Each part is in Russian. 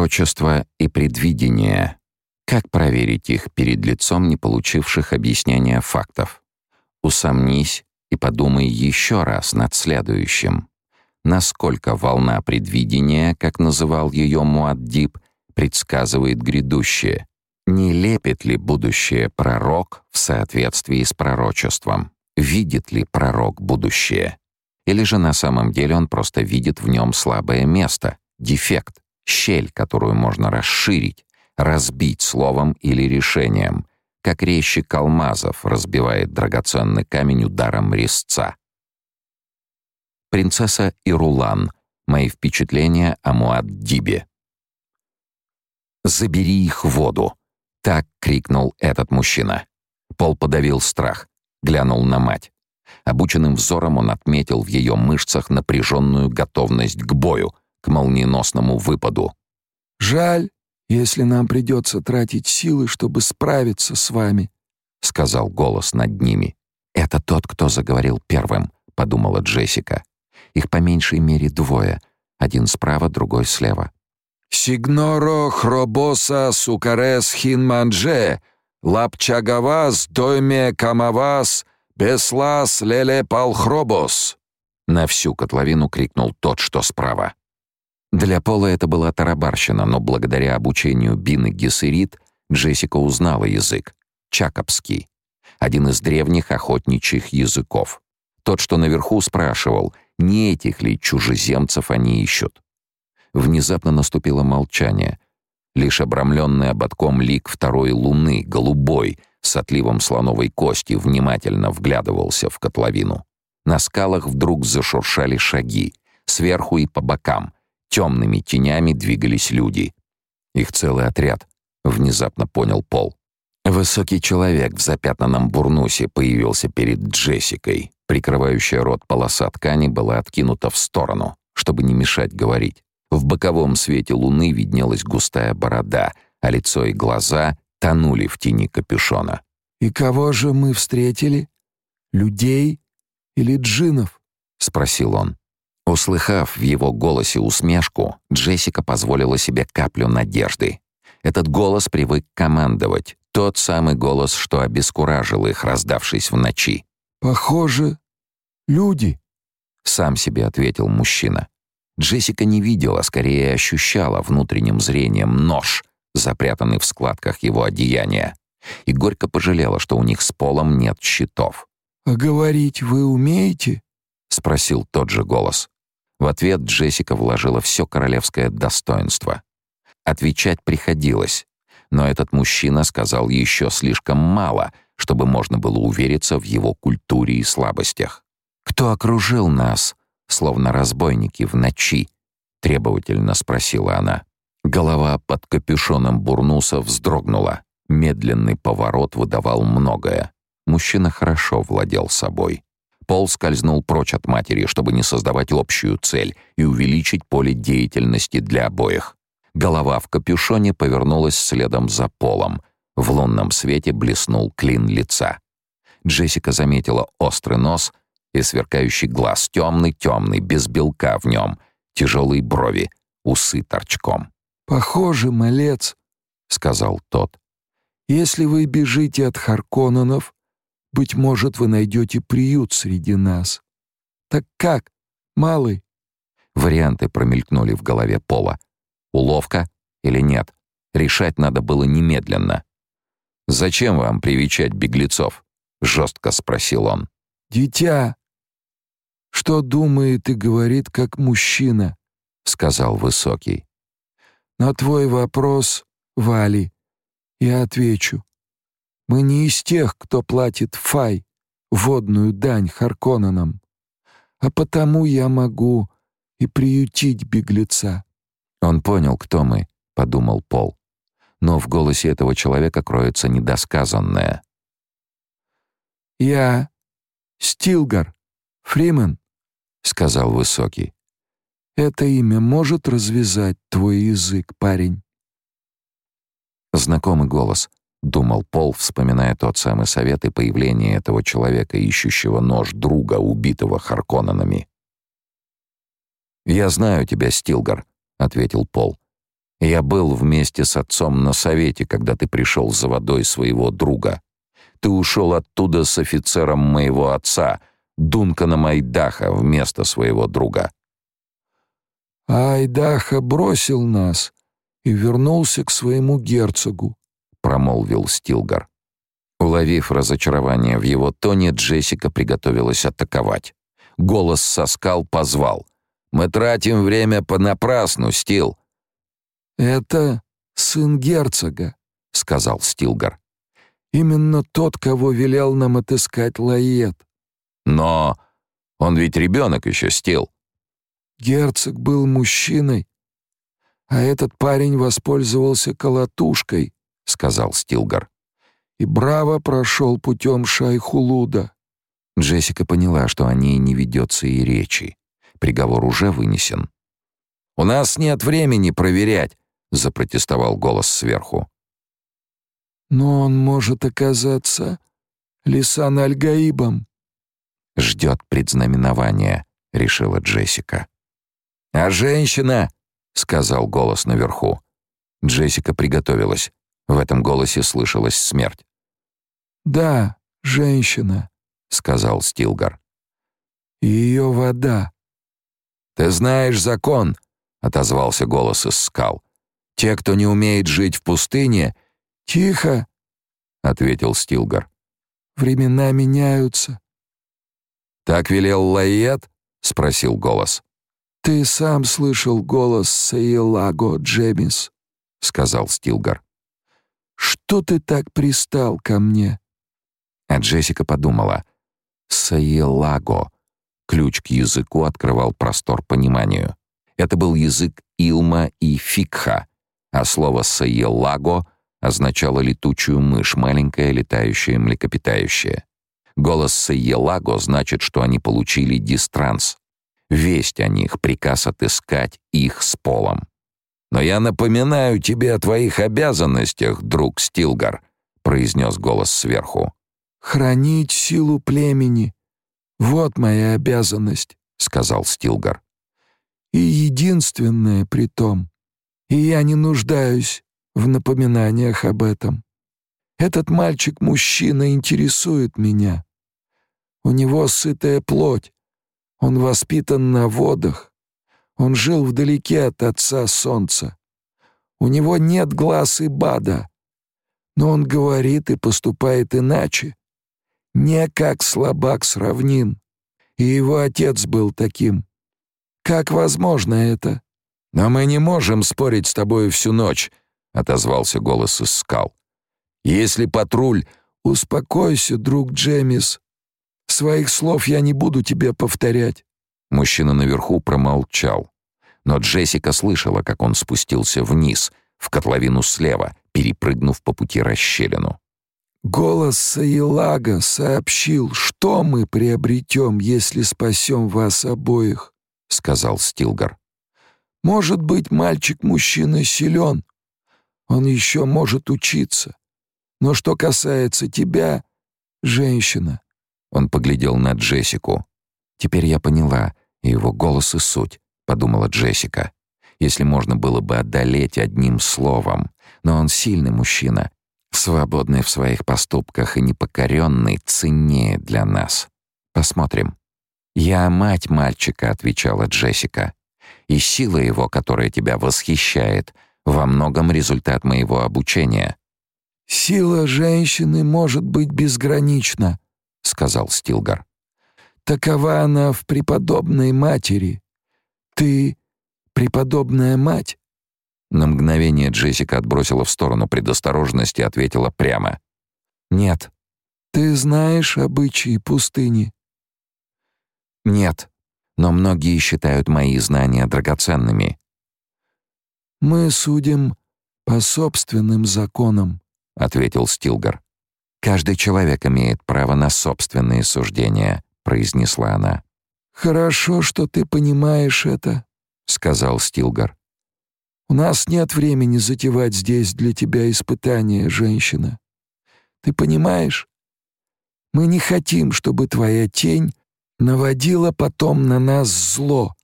Пророчество и предвидение. Как проверить их перед лицом не получивших объяснения фактов? Усомнись и подумай еще раз над следующим. Насколько волна предвидения, как называл ее Муаддиб, предсказывает грядущее? Не лепит ли будущее пророк в соответствии с пророчеством? Видит ли пророк будущее? Или же на самом деле он просто видит в нем слабое место, дефект, щель, которую можно расширить, разбить словом или решением, как резчик алмазов разбивает драгоценный камень ударом резца. Принцесса Ирулан. Мои впечатления о Муаддибе. «Забери их в воду!» — так крикнул этот мужчина. Пол подавил страх, глянул на мать. Обученным взором он отметил в ее мышцах напряженную готовность к бою, к молниеносному выпаду. «Жаль, если нам придется тратить силы, чтобы справиться с вами», — сказал голос над ними. «Это тот, кто заговорил первым», — подумала Джессика. «Их по меньшей мере двое. Один справа, другой слева». «Сигноро хробоса сукарес хинмандже, лапчагавас дойме камавас, беслас леле палхробос!» На всю котловину крикнул тот, что справа. Для Пола это была тарабарщина, но благодаря обучению Бины Гессерит Джессика узнала язык — чакопский, один из древних охотничьих языков. Тот, что наверху спрашивал, не этих ли чужеземцев они ищут. Внезапно наступило молчание. Лишь обрамленный ободком лик второй луны, голубой, с отливом слоновой кости, внимательно вглядывался в котловину. На скалах вдруг зашуршали шаги, сверху и по бокам — Темными тенями двигались люди. Их целый отряд, внезапно понял Пол. Высокий человек в запятнанном бурнусе появился перед Джессикой. Прикрывающая рот полоса ткани была откинута в сторону, чтобы не мешать говорить. В боковом свете луны виднелась густая борода, а лицо и глаза тонули в тени капюшона. «И кого же мы встретили? Людей или джинов?» — спросил он. Услыхав в его голосе усмешку, Джессика позволила себе каплю надежды. Этот голос привык командовать, тот самый голос, что обескуражил их, раздавшись в ночи. «Похоже, люди», — сам себе ответил мужчина. Джессика не видела, скорее ощущала внутренним зрением нож, запрятанный в складках его одеяния, и горько пожалела, что у них с полом нет щитов. «А говорить вы умеете?» — спросил тот же голос. В ответ Джессика вложила все королевское достоинство. Отвечать приходилось, но этот мужчина сказал еще слишком мало, чтобы можно было увериться в его культуре и слабостях. «Кто окружил нас, словно разбойники в ночи?» — требовательно спросила она. Голова под капюшоном бурнуса вздрогнула. Медленный поворот выдавал многое. Мужчина хорошо владел собой. Пол скользнул прочь от матери, чтобы не создавать общую цель и увеличить поле деятельности для обоих. Голова в капюшоне повернулась следом за Полом. В лунном свете блеснул клин лица. Джессика заметила острый нос и сверкающий глаз, темный-темный, без белка в нем, тяжелые брови, усы торчком. «Похоже, малец», — сказал тот. «Если вы бежите от Харконненов, быть может, вы найдете приют среди нас. Так как, малый?» Варианты промелькнули в голове Пола. Уловка или нет? Решать надо было немедленно. «Зачем вам привечать беглецов?» — жестко спросил он. «Дитя, что думает и говорит как мужчина», — сказал Высокий. «На твой вопрос, Вали, я отвечу. Мы не из тех, кто платит фай, водную дань Харконненам, а потому я могу и приютить беглеца». «Он понял, кто мы», — подумал Пол. Но в голосе этого человека кроется недосказанное. «Я Стилгар, Фримен», — сказал Высокий. «Это имя может развязать твой язык, парень?» Знакомый голос —— думал Пол, вспоминая тот самый совет и появление этого человека, ищущего нож друга, убитого Харконненами. «Я знаю тебя, Стилгар», — ответил Пол. Я был вместе с отцом на совете, когда ты пришел за водой своего друга. Ты ушел оттуда с офицером моего отца, Дункана Майдаха, вместо своего друга. Айдаха бросил нас и вернулся к своему герцогу, промолвил Стилгар. Уловив разочарование в его тоне, Джессика приготовилась атаковать. Голос со скал позвал: "Мы тратим время понапрасну, Стил. «Это сын герцога», — сказал Стилгар. «Именно тот, кого велел нам отыскать Лаед». «Но он ведь ребенок еще, Стил». Герцог был мужчиной, а этот парень воспользовался колотушкой, — сказал Стилгар. И браво прошел путем Шайхулуда. Джессика поняла, что о ней не ведется и речи. Приговор уже вынесен. «У нас нет времени проверять. — запротестовал голос сверху. «Но он может оказаться Лисан Аль-Гаибом». «Ждет предзнаменования», — решила Джессика. «А женщина?» — сказал голос наверху. Джессика приготовилась. В этом голосе слышалась смерть. «Да, женщина», — сказал Стилгар. «Ее вода». «Ты знаешь закон», — отозвался голос из скал. Те, кто не умеет жить в пустыне, тихо, ответил Стилгар. Времена меняются. Так велел Лаед? спросил голос. Ты сам слышал голос Сейлаго Джемис, сказал Стилгар. Что ты так пристал ко мне? А Джессика подумала: Сейлаго. Ключ к языку открывал простор пониманию. Это был язык Илма и Фикха, а слово «саелаго» означало летучую мышь, маленькая летающая млекопитающее. Голос «саелаго» значит, что они получили дистранс. Весть о них, приказ отыскать их с полом. «Но я напоминаю тебе о твоих обязанностях, друг Стилгар», — произнес голос сверху. «Хранить силу племени. Вот моя обязанность», — сказал Стилгар. «И единственное при том и я не нуждаюсь в напоминаниях об этом. Этот мальчик-мужчина интересует меня. У него сытая плоть, он воспитан на водах, он жил вдалеке от отца солнца. У него нет глаз и бада, но он говорит и поступает иначе, не как слабак с равнин, и его отец был таким. Как возможно это? «Но мы не можем спорить с тобой всю ночь», — отозвался голос из скал. «Если патруль...» «Успокойся, друг Джемис. Своих слов я не буду тебе повторять». Мужчина наверху промолчал. Но Джессика слышала, как он спустился вниз, в котловину слева, перепрыгнув по пути расщелину. «Голос Саилага сообщил, что мы приобретем, если спасем вас обоих», — сказал Стилгар. Может быть, мальчик-мужчина силен. Он еще может учиться. Но что касается тебя, женщина...» Он поглядел на Джессику. «Теперь я поняла его голос и суть», — подумала Джессика. «Если можно было бы одолеть одним словом. Но он сильный мужчина, свободный в своих поступках и непокоренный, ценнее для нас. Посмотрим». «Я мать мальчика», — отвечала Джессика и сила его, которая тебя восхищает, во многом результат моего обучения. Сила женщины может быть безгранична, сказал Стилгар. Такова она в преподобной матери. Ты преподобная мать. На мгновение Джессика отбросила в сторону предосторожность и ответила прямо: "Нет. Ты знаешь обычаи пустыни?" "Нет но многие считают мои знания драгоценными. Мы судим по собственным законам, ответил Стилгар. Каждый человек имеет право на собственные суждения, произнесла она. Хорошо, что ты понимаешь это, сказал Стилгар. У нас нет времени затевать здесь для тебя испытания, женщина. Ты понимаешь? Мы не хотим, чтобы твоя тень наводила потом на нас зло.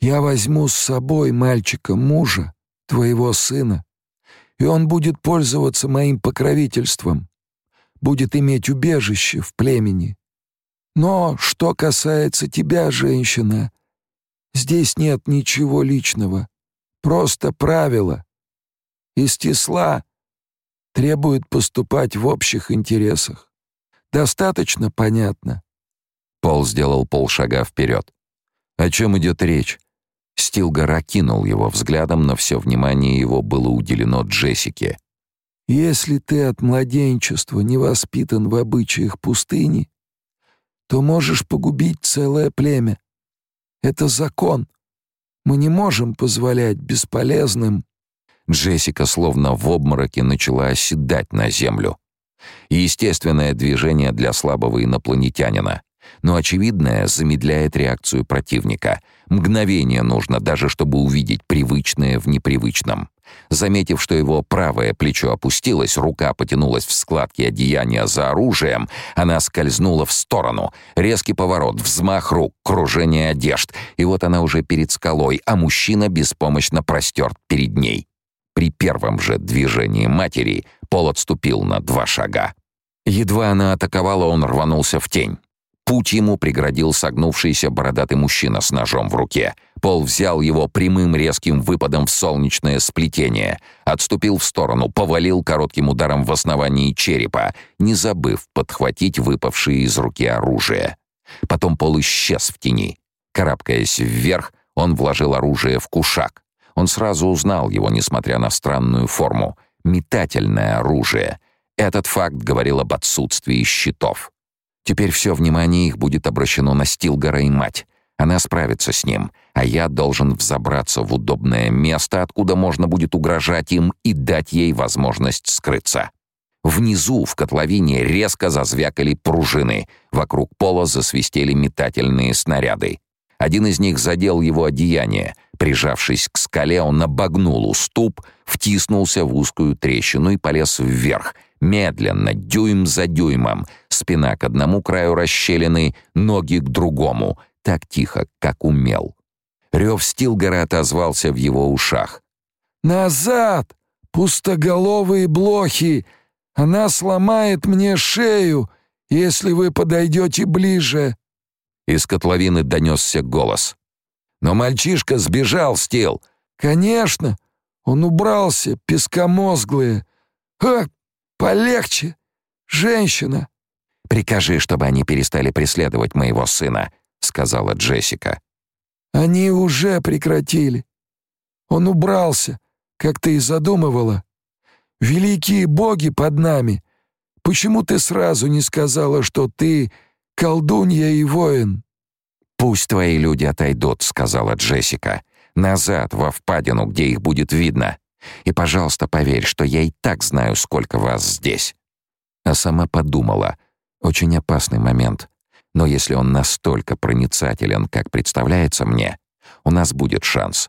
Я возьму с собой мальчика-мужа, твоего сына, и он будет пользоваться моим покровительством, будет иметь убежище в племени. Но что касается тебя, женщина, здесь нет ничего личного, просто правила. Истисла требует поступать в общих интересах. Достаточно понятно. Пол сделал полшага вперед. О чем идет речь? Стилгар окинул его взглядом, но все внимание его было уделено Джессике. «Если ты от младенчества не воспитан в обычаях пустыни, то можешь погубить целое племя. Это закон. Мы не можем позволять бесполезным...» Джессика словно в обмороке начала оседать на землю. Естественное движение для слабого инопланетянина но очевидное замедляет реакцию противника. Мгновение нужно даже, чтобы увидеть привычное в непривычном. Заметив, что его правое плечо опустилось, рука потянулась в складки одеяния за оружием, она скользнула в сторону. Резкий поворот, взмах рук, кружение одежд. И вот она уже перед скалой, а мужчина беспомощно простерт перед ней. При первом же движении матери Пол отступил на два шага. Едва она атаковала, он рванулся в тень. Путь ему преградил согнувшийся бородатый мужчина с ножом в руке. Пол взял его прямым резким выпадом в солнечное сплетение, отступил в сторону, повалил коротким ударом в основании черепа, не забыв подхватить выпавшее из руки оружие. Потом Пол исчез в тени. Карабкаясь вверх, он вложил оружие в кушак. Он сразу узнал его, несмотря на странную форму. Метательное оружие. Этот факт говорил об отсутствии щитов. Теперь все внимание их будет обращено на Стилгора и мать. Она справится с ним, а я должен взобраться в удобное место, откуда можно будет угрожать им и дать ей возможность скрыться. Внизу, в котловине, резко зазвякали пружины. Вокруг пола засвистели метательные снаряды. Один из них задел его одеяние. Прижавшись к скале, он обогнул уступ, втиснулся в узкую трещину и полез вверх — Медленно, дюйм за дюймом, спина к одному краю расщелины, ноги к другому, так тихо, как умел. Рев Стилгера отозвался в его ушах. «Назад! Пустоголовые блохи! Она сломает мне шею, если вы подойдете ближе!» Из котловины донесся голос. «Но мальчишка сбежал, Стил!» «Конечно! Он убрался, пескомозглые! А, «Полегче! Женщина!» «Прикажи, чтобы они перестали преследовать моего сына», — сказала Джессика. «Они уже прекратили. Он убрался, как ты и задумывала. Великие боги под нами. Почему ты сразу не сказала, что ты колдунья и воин?» «Пусть твои люди отойдут», — сказала Джессика. «Назад, во впадину, где их будет видно. И, пожалуйста, поверь, что я и так знаю, сколько вас здесь». А сама подумала. Очень опасный момент. Но если он настолько проницателен, как представляется мне, у нас будет шанс.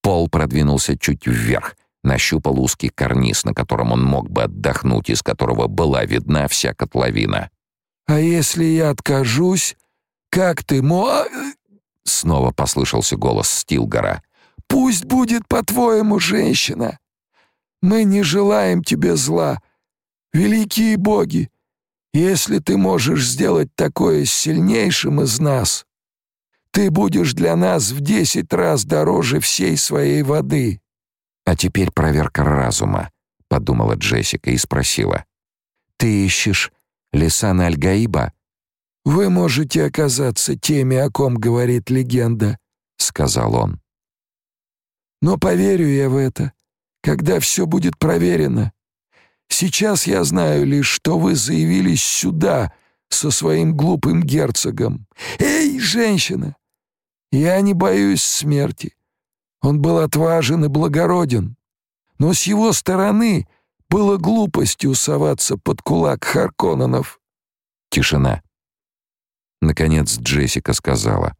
Пол продвинулся чуть вверх, нащупал узкий карниз, на котором он мог бы отдохнуть, из которого была видна вся котловина. «А если я откажусь, как ты мо...» Снова послышался голос Стилгора. Пусть будет по-твоему, женщина. Мы не желаем тебе зла. Великие боги, если ты можешь сделать такое с сильнейшим из нас, ты будешь для нас в десять раз дороже всей своей воды». «А теперь проверка разума», — подумала Джессика и спросила. «Ты ищешь Лисана Альгаиба?» «Вы можете оказаться теми, о ком говорит легенда», — сказал он. Но поверю я в это, когда все будет проверено. Сейчас я знаю лишь, что вы заявились сюда со своим глупым герцогом. Эй, женщина! Я не боюсь смерти. Он был отважен и благороден. Но с его стороны было глупостью соваться под кулак Харконненов. Тишина. Наконец Джессика сказала.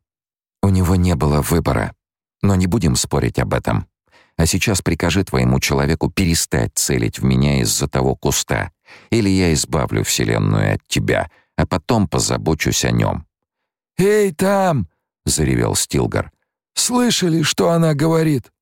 «У него не было выбора. Но не будем спорить об этом. А сейчас прикажи твоему человеку перестать целить в меня из-за того куста, или я избавлю Вселенную от тебя, а потом позабочусь о нем». «Эй, там!» — заревел Стилгар. «Слышали, что она говорит?»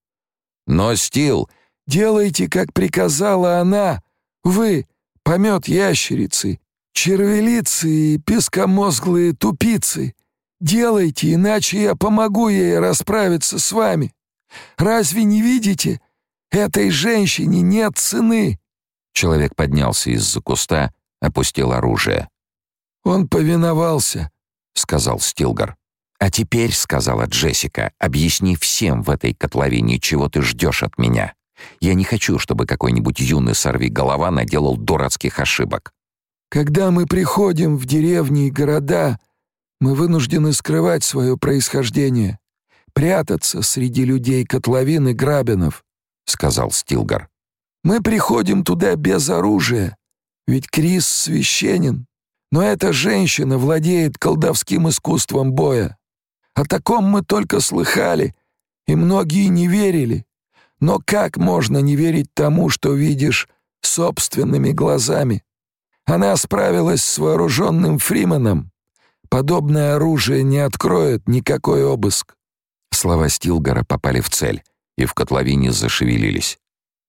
«Но, Стил, Делайте, как приказала она, вы, помет ящерицы, червелицы и пескомозглые тупицы. Делайте, иначе я помогу ей расправиться с вами. Разве не видите? Этой женщине нет цены!» Человек поднялся из-за куста, опустил оружие. «Он повиновался», — сказал Стилгар. «А теперь», — сказала Джессика, — «объясни всем в этой котловине, чего ты ждешь от меня. Я не хочу, чтобы какой-нибудь юный сорви-голова наделал дурацких ошибок». «Когда мы приходим в деревни и города, мы вынуждены скрывать свое происхождение, прятаться среди людей котловин и грабинов», — сказал Стилгар. «Мы приходим туда без оружия, ведь Крис священен, но эта женщина владеет колдовским искусством боя. О таком мы только слыхали, и многие не верили. Но как можно не верить тому, что видишь собственными глазами? Она справилась с вооруженным Фриманом. Подобное оружие не откроет никакой обыск. Слова Стилгара попали в цель, и в котловине зашевелились.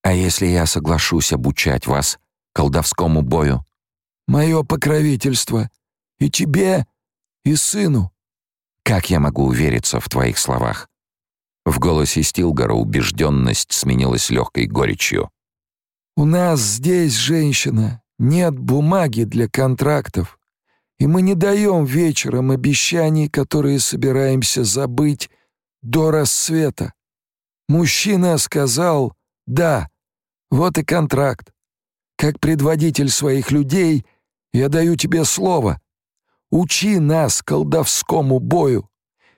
«А если я соглашусь обучать вас колдовскому бою?» «Мое покровительство. И тебе, и сыну». «Как я могу увериться в твоих словах?» В голосе Стилгара убежденность сменилась легкой горечью. «У нас здесь, женщина, нет бумаги для контрактов, и мы не даем вечером обещаний, которые собираемся забыть до рассвета. Мужчина сказал «да», вот и контракт. Как предводитель своих людей я даю тебе слово. Учи нас колдовскому бою,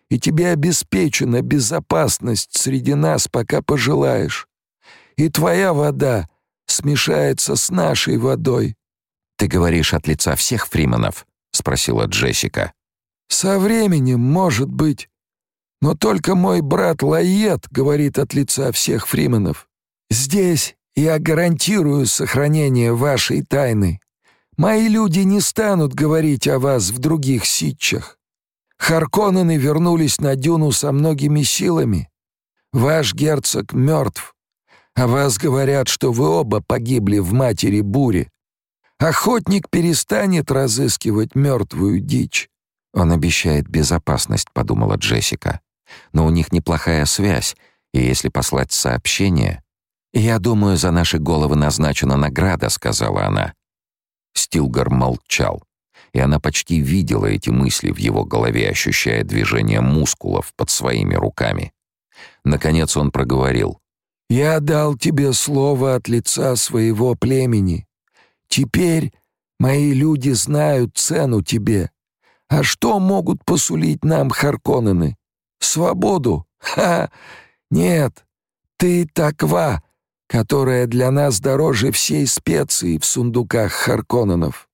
и тебе обеспечена безопасность среди нас, пока пожелаешь. И твоя вода смешается с нашей водой». «Ты говоришь от лица всех фриманов?» — спросила Джессика. «Со временем, может быть. Но только мой брат Лайет говорит от лица всех фрименов. Здесь я гарантирую сохранение вашей тайны. Мои люди не станут говорить о вас в других ситчах. Харконнены вернулись на дюну со многими силами. Ваш герцог мертв, а вас говорят, что вы оба погибли в матери бури. Охотник перестанет разыскивать мертвую дичь. «Он обещает безопасность», — подумала Джессика. «Но у них неплохая связь, и если послать сообщение...» «Я думаю, за наши головы назначена награда», — сказала она. Стилгар молчал, и она почти видела эти мысли в его голове, ощущая движение мускулов под своими руками. Наконец он проговорил. «Я дал тебе слово от лица своего племени. Теперь мои люди знают цену тебе. А что могут посулить нам Харконнены? Свободу? Ха! Нет, ты таква, которая для нас дороже всей специи в сундуках Харконненов.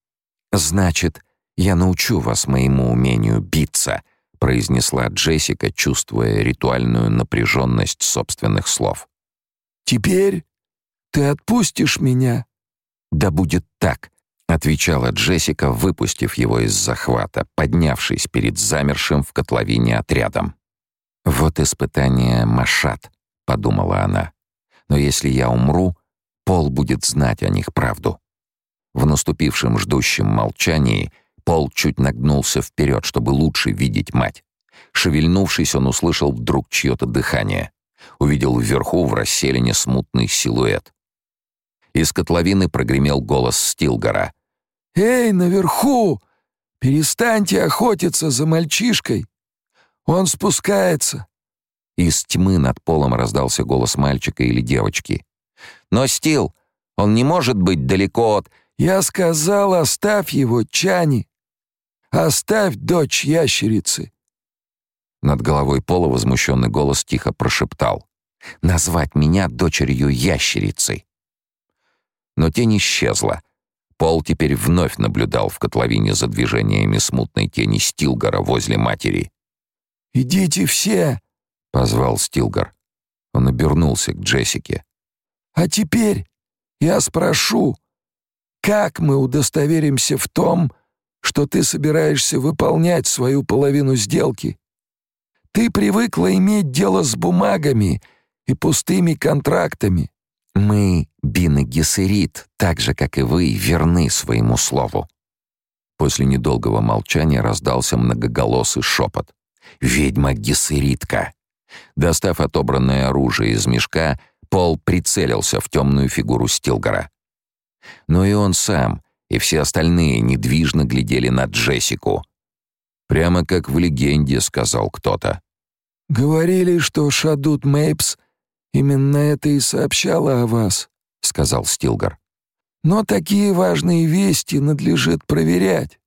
Значит, я научу вас моему умению биться, произнесла Джессика, чувствуя ритуальную напряженность собственных слов. Теперь ты отпустишь меня? «Да будет так», — отвечала Джессика, выпустив его из захвата, поднявшись перед замершим в котловине отрядом. «Вот испытание Машат», — подумала она. «Но если я умру, Пол будет знать о них правду». В наступившем ждущем молчании Пол чуть нагнулся вперед, чтобы лучше видеть мать. Шевельнувшись, он услышал вдруг чье-то дыхание. Увидел вверху в расселине смутный силуэт. Из котловины прогремел голос Стилгора. «Эй, наверху! Перестаньте охотиться за мальчишкой! Он спускается!» Из тьмы над полом раздался голос мальчика или девочки. «Но, Стил, он не может быть далеко от...» «Я сказал, оставь его, Чани! Оставь дочь ящерицы!» Над головой Пола возмущенный голос тихо прошептал. «Назвать меня дочерью ящерицы!» Но тень исчезла. Пол теперь вновь наблюдал в котловине за движениями смутной тени Стилгара возле матери. «Идите все!» — позвал Стилгар. Он обернулся к Джессике. «А теперь я спрошу, как мы удостоверимся в том, что ты собираешься выполнять свою половину сделки? Ты привыкла иметь дело с бумагами и пустыми контрактами. Мы, Бин и Гессерит, так же, как и вы, верны своему слову». После недолгого молчания раздался многоголосый шепот. «Ведьма Гессеритка!» Достав отобранное оружие из мешка, Пол прицелился в темную фигуру Стилгора. Но и он сам, и все остальные недвижно глядели на Джессику. «Прямо как в легенде», — сказал кто-то. «Говорили, что Шадут Мейпс именно это и сообщала о вас», — сказал Стилгар. «Но такие важные вести надлежит проверять.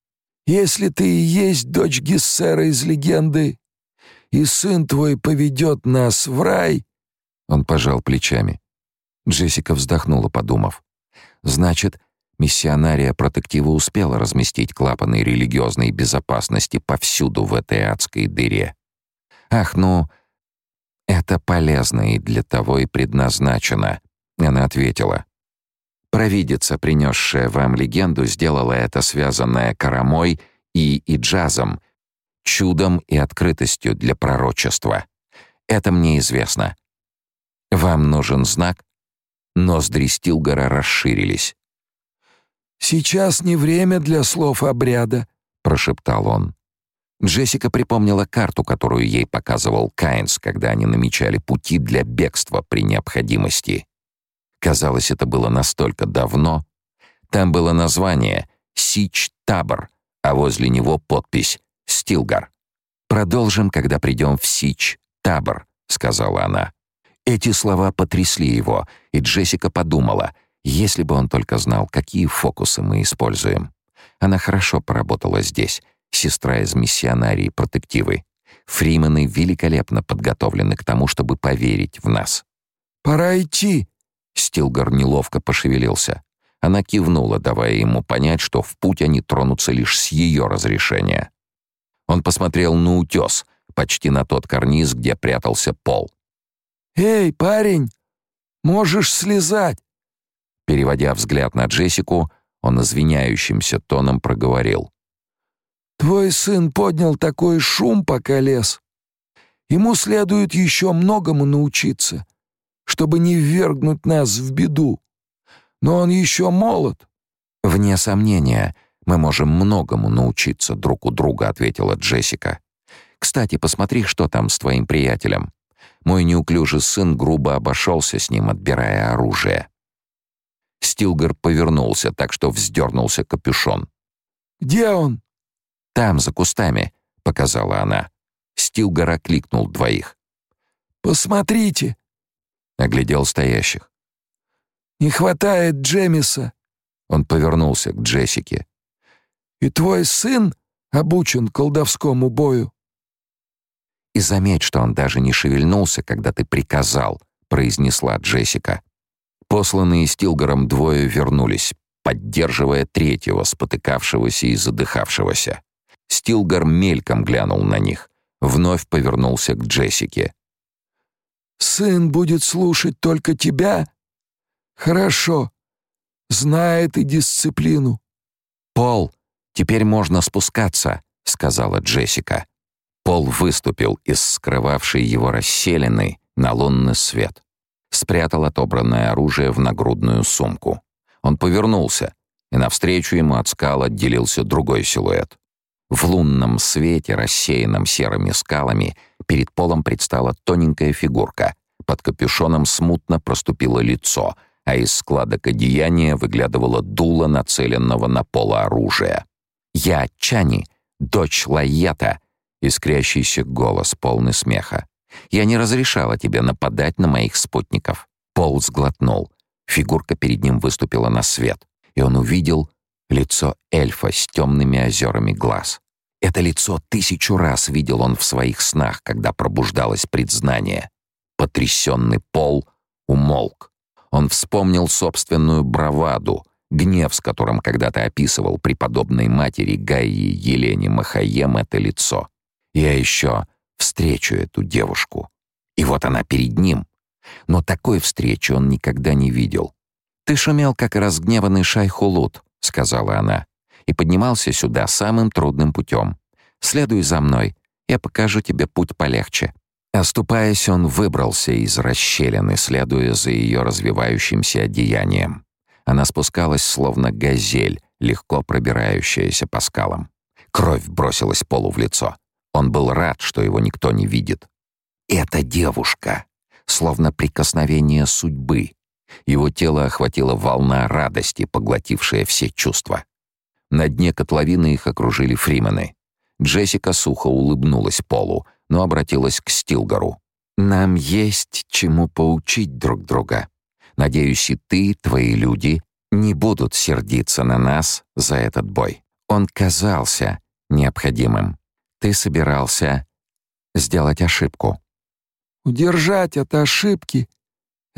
Если ты и есть дочь Гессера из легенды, и сын твой поведет нас в рай...» Он пожал плечами. Джессика вздохнула, подумав. «Значит, миссионария протектива успела разместить клапаны религиозной безопасности повсюду в этой адской дыре. Ах, ну, это полезно и для того и предназначено», — она ответила. Провидица, принесшая вам легенду, сделала это связанное карамой и иджазом, чудом и открытостью для пророчества. Это мне известно. Вам нужен знак? Ноздри Стилгора расширились. «Сейчас не время для слов обряда», — прошептал он. Джессика припомнила карту, которую ей показывал Кайнс, когда они намечали пути для бегства при необходимости. Казалось, это было настолько давно. Там было название «Сич-Табор», а возле него подпись «Стилгар». «Продолжим, когда придем в Сич-Табор», — сказала она. Эти слова потрясли его, и Джессика подумала, если бы он только знал, какие фокусы мы используем. Она хорошо поработала здесь, сестра из миссионарии протективы. Фримены великолепно подготовлены к тому, чтобы поверить в нас. «Пора идти», — Стилгар неловко пошевелился. Она кивнула, давая ему понять, что в путь они тронутся лишь с ее разрешения. Он посмотрел на утес, почти на тот карниз, где прятался пол. «Эй, парень, можешь слезать!» Переводя взгляд на Джессику, он извиняющимся тоном проговорил. «Твой сын поднял такой шум, пока лез. Ему следует еще многому научиться, чтобы не ввергнуть нас в беду. Но он еще молод». «Вне сомнения, мы можем многому научиться друг у друга», — ответила Джессика. «Кстати, посмотри, что там с твоим приятелем. Мой неуклюжий сын грубо обошелся с ним, отбирая оружие». Стилгар повернулся, так что вздернулся капюшон. «Где он?» «Там, за кустами», — показала она. Стилгар окликнул двоих. «Посмотрите!» — оглядел стоящих. «Не хватает Джемиса!» Он повернулся к Джессике. «И твой сын обучен колдовскому бою?» «И заметь, что он даже не шевельнулся, когда ты приказал», — произнесла Джессика. Посланные Стилгаром двое вернулись, поддерживая третьего, спотыкавшегося и задыхавшегося. Стилгар мельком глянул на них, вновь повернулся к Джессике. «Сын будет слушать только тебя? Хорошо. Знает и дисциплину». «Пол, теперь можно спускаться», — сказала Джессика. Пол выступил из скрывавшей его расселены на лунный свет. Спрятал отобранное оружие в нагрудную сумку. Он повернулся, и навстречу ему от скал отделился другой силуэт. В лунном свете, рассеянном серыми скалами, перед полом предстала тоненькая фигурка. Под капюшоном смутно проступило лицо, а из складок одеяния выглядывало дуло нацеленного на поло оружия. «Я Чани, дочь Лайета», — искрящийся голос, полный смеха. «Я не разрешала тебе нападать на моих спутников». Пол сглотнул. Фигурка перед ним выступила на свет, и он увидел лицо эльфа с темными озерами глаз. Это лицо тысячу раз видел он в своих снах, когда пробуждалось предзнание. Потрясенный пол умолк. Он вспомнил собственную браваду, гнев, с которым когда-то описывал преподобной матери Гаи Елене Махаем это лицо. «Я еще встречу эту девушку». И вот она перед ним. Но такой встречи он никогда не видел. «Ты шумел, как разгневанный шайхулут», — сказала она, «и поднимался сюда самым трудным путем. Следуй за мной, я покажу тебе путь полегче». Оступаясь, он выбрался из расщелины, следуя за ее развивающимся одеянием. Она спускалась, словно газель, легко пробирающаяся по скалам. Кровь бросилась Полу в лицо. Он был рад, что его никто не видит. «Это девушка!» Словно прикосновение судьбы. Его тело охватила волна радости, поглотившая все чувства. На дне котловины их окружили фримены. Джессика сухо улыбнулась Полу, но обратилась к Стилгару. «Нам есть чему поучить друг друга. Надеюсь, и ты, твои люди, не будут сердиться на нас за этот бой. Он казался необходимым. Ты собирался сделать ошибку». «Удержать от ошибки —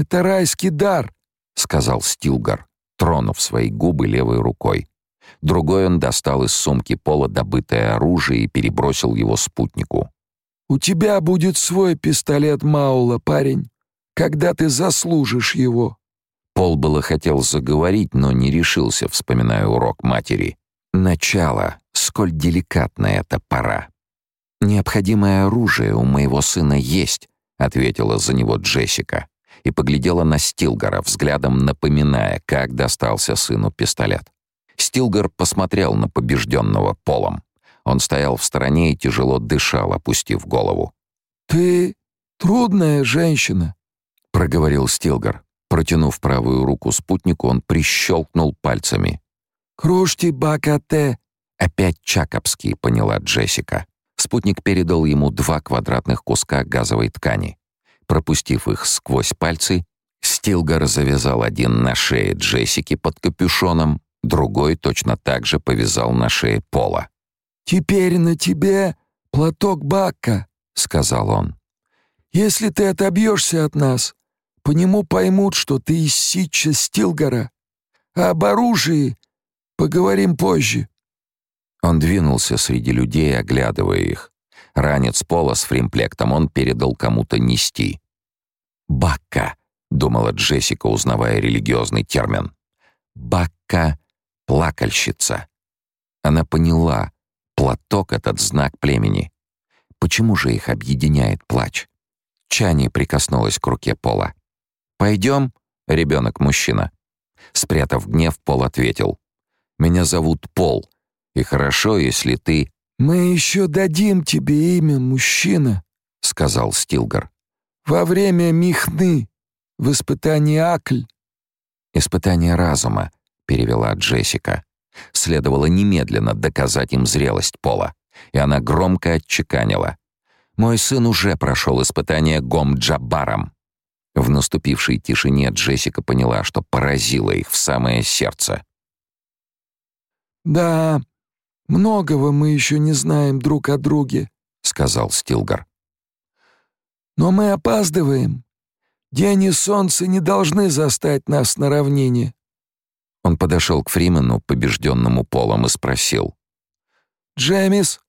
это райский дар», — сказал Стилгар, тронув свои губы левой рукой. Другой он достал из сумки пола добытое оружие и перебросил его спутнику. «У тебя будет свой пистолет Маула, парень, когда ты заслужишь его». Пол было хотел заговорить, но не решился, вспоминая урок матери. Начало. Сколь деликатна эта пора. «Необходимое оружие у моего сына есть», — ответила за него Джессика и поглядела на Стилгара, взглядом напоминая, как достался сыну пистолет. Стилгар посмотрел на побежденного полом. Он стоял в стороне и тяжело дышал, опустив голову. «Ты трудная женщина», — проговорил Стилгар. Протянув правую руку спутнику, он прищелкнул пальцами. «Крушти бакате!» «Опять Чакопский», — поняла Джессика. Спутник передал ему два квадратных куска газовой ткани. Пропустив их сквозь пальцы, Стилгар завязал один на шее Джессики под капюшоном, другой точно так же повязал на шее Пола. «Теперь на тебе платок Бакка», — сказал он. «Если ты отобьешься от нас, по нему поймут, что ты из Ситча Стилгора. А об оружии поговорим позже». Он двинулся среди людей, оглядывая их. Ранец пола с фримплектом он передал кому-то нести. «Бакка», — думала Джессика, узнавая религиозный термин. «Бакка — плакальщица». Она поняла, платок — этот знак племени. Почему же их объединяет плач? Чани прикоснулась к руке Пола. «Пойдем, ребенок-мужчина». Спрятав гнев, Пол ответил. «Меня зовут Пол, и хорошо, если ты...» «Мы еще дадим тебе имя, мужчина», — сказал Стилгар. «Во время Михны, в испытании Акль». «Испытание разума», — перевела Джессика. Следовало немедленно доказать им зрелость Пола, и она громко отчеканила. «Мой сын уже прошел испытание Гом-Джабаром». В наступившей тишине Джессика поняла, что поразила их в самое сердце. «Да, многого мы еще не знаем друг о друге», — сказал Стилгар. «Но мы опаздываем. День и солнце не должны застать нас на равнине». Он подошел к Фримену, побежденному полом, и спросил. «Джемис,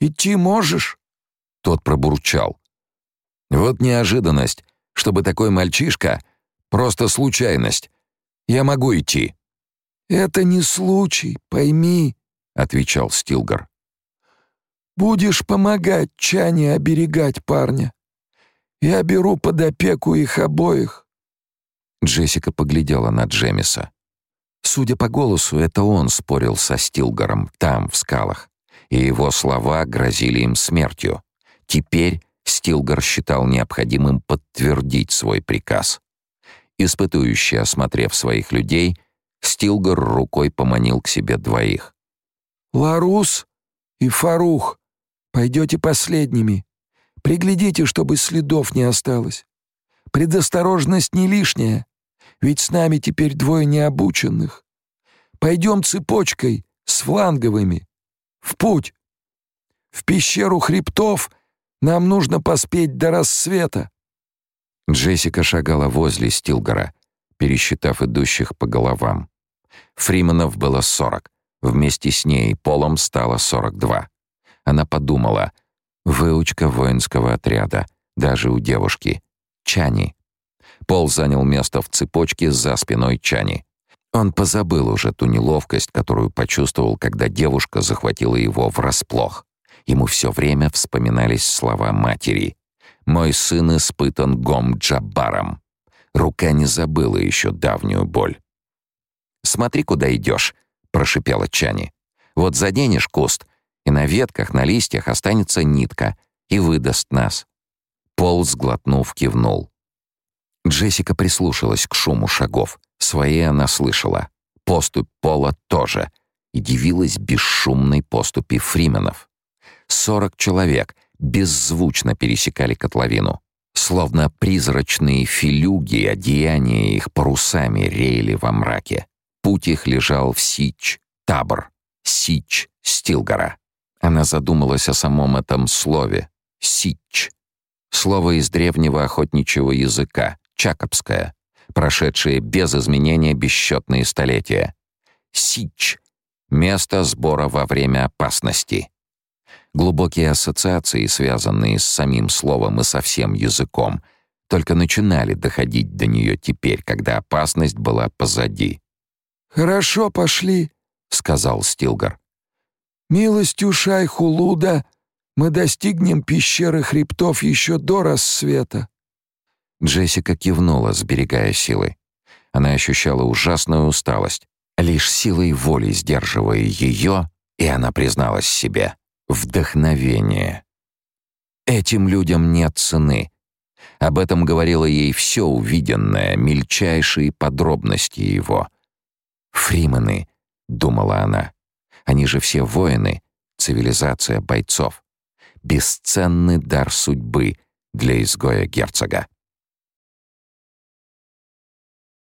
идти можешь?» Тот пробурчал. «Вот неожиданность, чтобы такой мальчишка... Просто случайность. Я могу идти». «Это не случай, пойми», — отвечал Стилгар. «Будешь помогать Чане оберегать парня. Я беру под опеку их обоих». Джессика поглядела на Джемиса. Судя по голосу, это он спорил со Стилгаром там, в скалах, и его слова грозили им смертью. Теперь Стилгар считал необходимым подтвердить свой приказ. Испытующий, осмотрев своих людей, Стилгар рукой поманил к себе двоих. «Ларус и Фарух, пойдете последними. Приглядите, чтобы следов не осталось. Предосторожность не лишняя, ведь с нами теперь двое необученных. Пойдем цепочкой, с фланговыми. В путь. В пещеру хребтов нам нужно поспеть до рассвета». Джессика шагала возле Стилгора, пересчитав идущих по головам. Фриманов было сорок. Вместе с ней полом стало сорок два. Она подумала, выучка воинского отряда, даже у девушки. Чани. Пол занял место в цепочке за спиной Чани. Он позабыл уже ту неловкость, которую почувствовал, когда девушка захватила его врасплох. Ему все время вспоминались слова матери. Мой сын испытан гом-джабаром. Рука не забыла еще давнюю боль. «Смотри, куда идешь», — прошипела Чани. «Вот заденешь куст, и на ветках, на листьях останется нитка и выдаст нас». Пол, сглотнув, кивнул. Джессика прислушалась к шуму шагов. Свои она слышала. Поступь Пола тоже. И дивилась бесшумной поступи фрименов. Сорок человек беззвучно пересекали котловину. Словно призрачные филюги, одеяния их парусами реяли во мраке. Путь их лежал в Сич, Табор, Сич, Стилгора. Она задумалась о самом этом слове — Сич. Слово из древнего охотничьего языка, чакопское, прошедшее без изменения бесчетные столетия. Сич — место сбора во время опасности. Глубокие ассоциации, связанные с самим словом и со всем языком, только начинали доходить до нее теперь, когда опасность была позади. «Хорошо, пошли», — сказал Стилгар. «Милостью шайху Луда мы достигнем пещеры хребтов еще до рассвета». Джессика кивнула, сберегая силы. Она ощущала ужасную усталость. Лишь силой воли сдерживая ее, и она призналась себе. Вдохновение. Этим людям нет цены. Об этом говорило ей все увиденное, мельчайшие подробности его. «Фримены», — думала она, — «они же все воины, цивилизация бойцов. Бесценный дар судьбы для изгоя герцога».